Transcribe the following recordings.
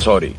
Sorry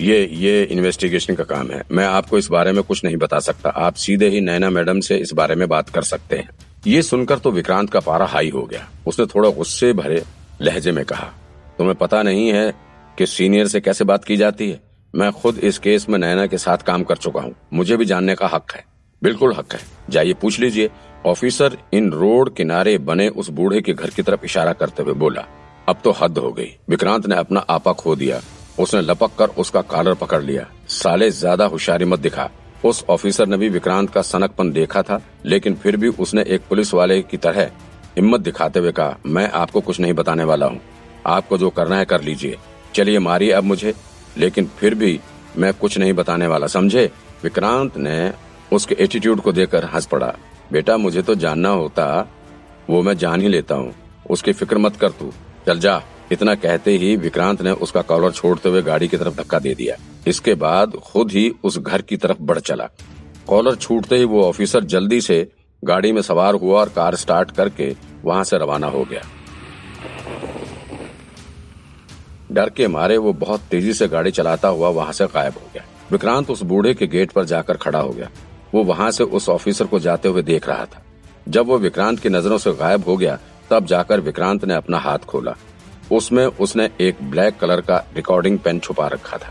ये ये investigation का काम है। मैं आपको इस बारे में कुछ नहीं बता सकता। आप सीधे ही नैना मैडम से इस बारे में बात कर सकते हैं। ये सुनकर तो विक्रांत का पारा हाई हो गया। उसने थोड़ा गुस्से भरे लहजे में कहा, तुम्हें पता नहीं है कि सीनियर से कैसे बात की जाती है? मैं खुद इस केस में नैना के साथ काम कर चुका हूँ। मुझे भी जानने का हक है। बिल्कुल हक है। जाइए पूछ लीजिए। ऑफिसर इन रोड किनारे बने उस बूढ़े के घर की तरफ़ इशारा करते हुए बोला, अब तो हद हो गई। विक्रांत ने अपना आपा खो दिया। उसने लपक कर उसका कॉलर पकड़ लिया। साले ज़्यादा होशियारी मत दिखा। उस ऑफिसर ने भी विक्रांत का सनकपन देखा था, लेकिन फिर भी उसने एक पुलिस वाले की तरह हिम्मत दिखाते हुए कहा, मैं आपको कुछ नहीं बताने वाला हूँ। आपको जो करना है कर लीजिए। चलिए मारिए अब मुझे, लेकिन फिर भी मैं कुछ नहीं बताने वाला। समझे? विक्रांत ने उसके एटीट्यूड को देखकर हंस पड़ा। बेटा, मुझे तो जानना होता, वो मैं जान ही लेता हूँ। उसकी फ़िक्र मत कर तू। चल जा। इतना कहते ही विक्रांत ने उसका कॉलर छोड़ते हुए गाड़ी की तरफ़ धक्का दे दिया। इसके बाद खुद ही उस घर की तरफ़ बढ़ चला। कॉलर छूटते ही वो ऑफिसर जल्दी से गाड़ी में सवार हुआ और कार स्टार्ट करके वहाँ से रवाना हो गया। डर के मारे वो बहुत तेज़ी से गाड़ी चलाता हुआ वहाँ से गायब हो गया। विक्रांत उस बूढ़े के गेट पर जाकर खड़ा हो गया। वो वहाँ से उस ऑफिसर को जाते हुए देख रहा था। जब वो विक्रांत की नज़रों से गायब हो गया, तब जाकर विक्रांत ने अपना हाथ खोला। उसमें उसने एक ब्लैक कलर का रिकॉर्डिंग पेन छुपा रखा था।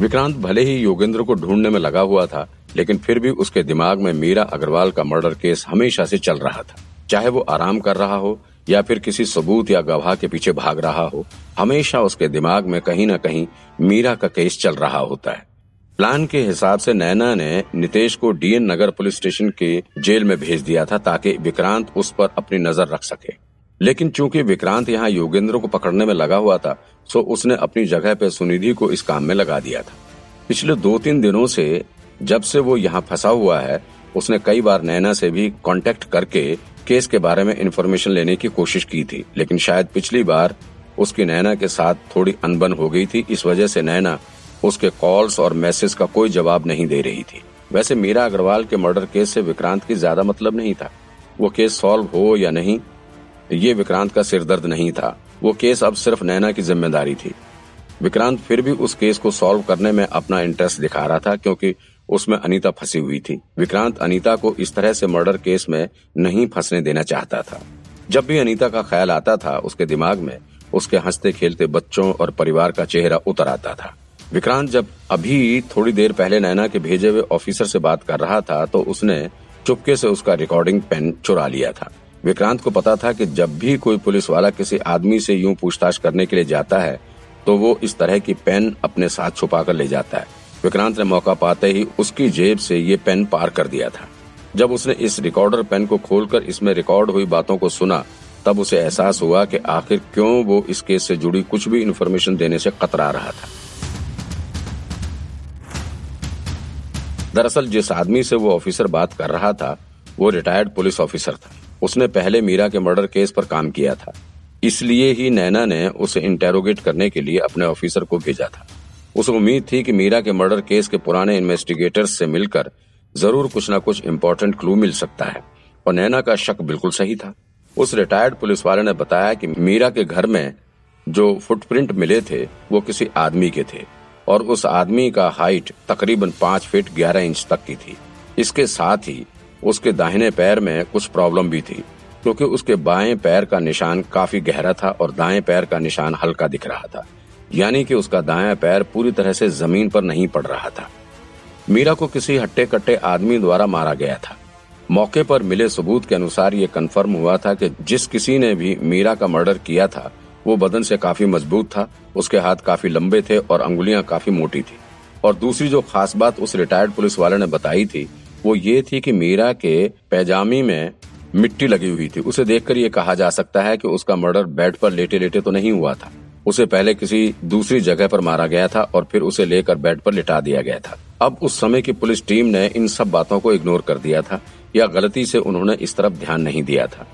विक्रांत भले ही योगेंद्र को ढूँढने में लगा हुआ था, लेकिन फिर भी उसके दिमाग में मीरा अग्रवाल का मर्डर केस हमेशा से चल रहा था। चाहे वो आराम कर रहा हो या फिर किसी सबूत या गवाह के पीछे भाग रहा हो, हमेशा उसके दिमाग में कहीं न कहीं मीरा का केस चल रहा होता है। प्लान के हिसाब से नैना ने नितेश को डीएन नगर पुलिस स्टेशन के जेल में भेज दिया था ताकि विक्रांत उस पर अपनी नज़र रख सके। लेकिन चूँकि विक्रांत यहाँ योगेंद्र को पकड़ने में लगा हुआ था, सो उसने अपनी जगह पे सुनिधि को इस काम में लगा दिया था। पिछले दो तीन दिनों से जब से वो यहाँ फंसा हुआ है, उसने कई बार नैना से भी कांटेक्ट करके केस के बारे में इन्फॉर्मेशन लेने की कोशिश की थी, लेकिन शायद पिछली बार उसकी नैना के साथ थोड़ी अनबन हो गई थी, इस वजह से नैना उसके कॉल्स और मैसेज का कोई जवाब नहीं दे रही थी। वैसे मीरा अग्रवाल के मर्डर केस से विक्रांत की ज़्यादा मतलब नहीं था। वो केस सॉल्व हो या नहीं, ये विक्रांत का सिरदर्द नहीं था। वो केस अब सिर्फ़ नैना की ज़िम्मेदारी थी। विक्रांत फिर भी उस केस को सॉल्व करने में अपना इंटरेस्ट दिखा रहा था, क्योंकि उसमें अनीता फंसी हुई थी। विक्रांत अनीता को इस तरह से मर्डर केस में नहीं फंसने देना चाहता था। जब भी अनीता का ख्याल आता था, उसके दिमाग में उसके हँसते खेलते बच्चों और परिवार का चेहरा उतर आता था। विक्रांत जब अभी थोड़ी देर पहले नैना के भेजे हुए ऑफिसर से बात कर रहा था तो उसने चुपके से उसका रिकॉर्डिंग पेन चुरा लिया था। विक्रांत को पता था कि जब भी कोई पुलिस वाला किसी आदमी से यूँ पूछताछ करने के लिए जाता है तो वो इस तरह की पेन अपने साथ छुपा कर ले जाता है। विक्रांत ने मौका पाते ही उसकी जेब से ये पेन पार कर दिया था। जब उसने इस रिकॉर्डर पेन को खोलकर इसमें रिकॉर्ड हुई बातों को सुना, तब उसे एहसास हुआ कि आखिर क्यों वो इस केस से जुड़ी कुछ भी इन्फॉर्मेशन देने से कतरा रहा था। दरअसल जिस आदमी से वो ऑफिसर बात कर रहा था, वो रिटायर्ड पुलिस ऑफिसर था। उसने पहले मीरा के मर्डर केस पर काम किया था। इसलिए ही नैना ने उसे इंटेरोगेट करने के लिए अपने ऑफिसर को भेजा था। उसे उम्मीद थी कि मीरा के मर्डर केस के पुराने इन्वेस्टिगेटर्स से मिलकर ज़रूर कुछ न कुछ इम्पोर्टेंट क्लू मिल सकता है। और नैना का शक बिल्कुल सही था। उस रिटायर्ड पुलिस वाले ने बताया कि मीरा के घर में जो फुटप्रिंट मिले थे, वो किसी आदमी के थे। और उस आदमी का हाइट तकरीबन पाँच फीट ग्यारह इंच तक की थी। इसके साथ ही उसके दाहिने पैर में कुछ प्रॉब्लम भी थी, क्योंकि उसके बाएँ पैर का निशान काफ़ी गहरा था और दाएँ पैर का निशान हल्का दिख रहा था। यानी कि उसका दाया पैर पूरी तरह से ज़मीन पर नहीं पड़ रहा था। मीरा को किसी हट्टे कट्टे आदमी द्वारा मारा गया था। मौके पर मिले सबूत के अनुसार ये कंफर्म हुआ था कि जिस किसी ने भी मीरा का मर्डर किया था, वो बदन से काफ़ी मज़बूत था, उसके हाथ काफ़ी लंबे थे और अंगुलियाँ काफ़ी मोटी थी। और दूसरी जो खास बात उस रिटायर्ड पुलिस वाले ने बताई थी, वो ये थी कि मीरा के पैजामी में मिट्टी लगी हुई थी। उसे देखकर ये कहा जा सकता है कि उसका मर्डर बेड पर लेटे लेटे तो नहीं हुआ था। उसे पहले किसी दूसरी जगह पर मारा गया था और फिर उसे लेकर बेड पर लिटा दिया गया था। अब उस समय की पुलिस टीम ने इन सब बातों को इग्नोर कर दिया था या गलती से उन्होंने इस तरफ़ ध्यान नहीं दिया था।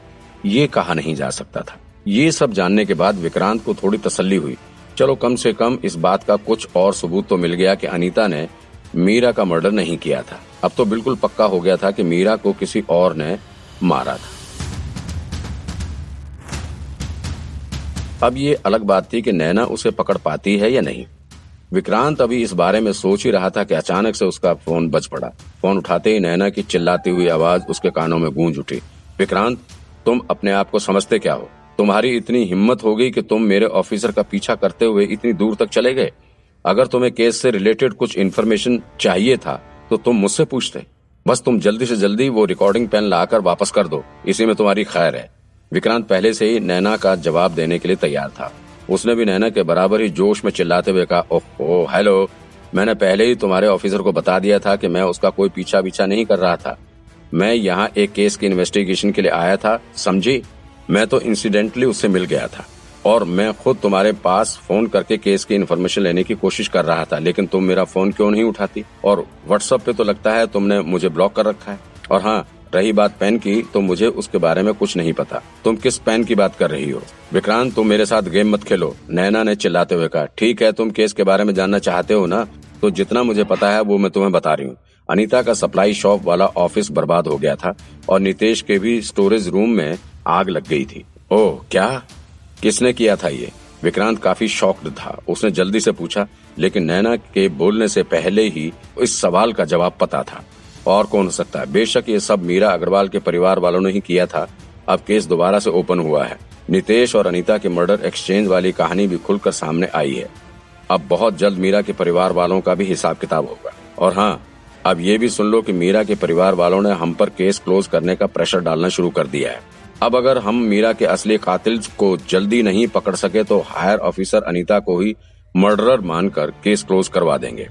ये कहा नहीं जा सकता था। ये सब जानने के बाद विक्रांत को थोड़ी तसल्ली हुई। चलो कम से कम इस बात का कुछ और सबूत तो मिल गया कि अनीता ने मीरा का मर्डर नहीं किया था। अब तो बिल्कुल पक्का हो गया था कि मीरा को किसी और ने मारा था। अब ये अलग बात थी कि नैना उसे पकड़ पाती है या नहीं। विक्रांत अभी इस बारे में सोच ही रहा था कि अचानक से उसका फ़ोन बज पड़ा। फ़ोन उठाते ही नैना की चिल्लाती हुई आवाज़ उसके कानों में गूंज उठी। विक्रांत, तुम अपने आप को समझते क्या हो? तुम्हारी इतनी हिम्मत हो गई कि तुम मेरे ऑफिसर का पीछा करते हुए इतनी दूर तक चले गए। अगर तुम्हें केस से रिलेटेड कुछ इन्फॉर्मेशन चाहिए था तो तुम मुझसे पूछते। बस तुम जल्दी से जल्दी वो रिकॉर्डिंग पेन लाकर वापस कर दो। इसी में तुम्हारी खैर है। विक्रांत पहले से ही नैना का जवाब देने के लिए तैयार था। उसने भी नैना के बराबर ही जोश में चिल्लाते हुए कहा, ओहो, हेलो। मैंने पहले ही तुम्हारे ऑफिसर को बता दिया था कि मैं उसका कोई पीछा पीछा नहीं कर रहा था। मैं यहाँ एक केस की इन्वेस्टिगेशन के लिए आया था, समझी? मैं तो इंसिडेंटली उससे मिल गया था और मैं खुद तुम्हारे पास फ़ोन करके केस की इन्फॉर्मेशन लेने की कोशिश कर रहा था, लेकिन तुम मेरा फ़ोन क्यों नहीं उठाती? और व्हाट्सएप पे तो लगता है तुमने मुझे ब्लॉक कर रखा है। और हाँ रही बात पेन की तो मुझे उसके बारे में कुछ नहीं पता। तुम किस पेन की बात कर रही हो? विक्रांत, तुम मेरे साथ गेम मत खेलो। नैना ने चिल्लाते हुए कहा, ठीक है, तुम केस के बारे में जानना चाहते हो ना? तो जितना मुझे पता है, वो मैं तुम्हें बता रही हूँ। अनीता का सप्लाई शॉप वाला ऑफ़िस बर्बाद हो गया था, और नितेश के भी स्टोरेज रूम में आग लग गई थी। ओह, क्या? किसने किया था ये? विक्रांत काफ़ी शॉक्ड था। उसने जल्दी से पूछा, लेकिन नैना के बोलने से पहले ही इस सवाल का जवाब पता था। और कौन हो सकता है? बेशक ये सब मीरा अग्रवाल के परिवार वालों ने ही किया था। अब केस दोबारा से ओपन हुआ है। नितेश और अनीता के मर्डर एक्सचेंज वाली कहानी भी खुलकर सामने आई है। अब बहुत जल्द मीरा के परिवार वालों का भी हिसाब किताब होगा। और हाँ अब ये भी सुन लो कि मीरा के परिवार वालों ने हम पर केस क्लोज करने का प्रेशर डालना शुरू कर दिया है। अब अगर हम मीरा के असली कातिल को जल्दी नहीं पकड़ सके तो हायर ऑफिसर अनीता को ही मर्डरर मानकर केस क्लोज करवा देंगे।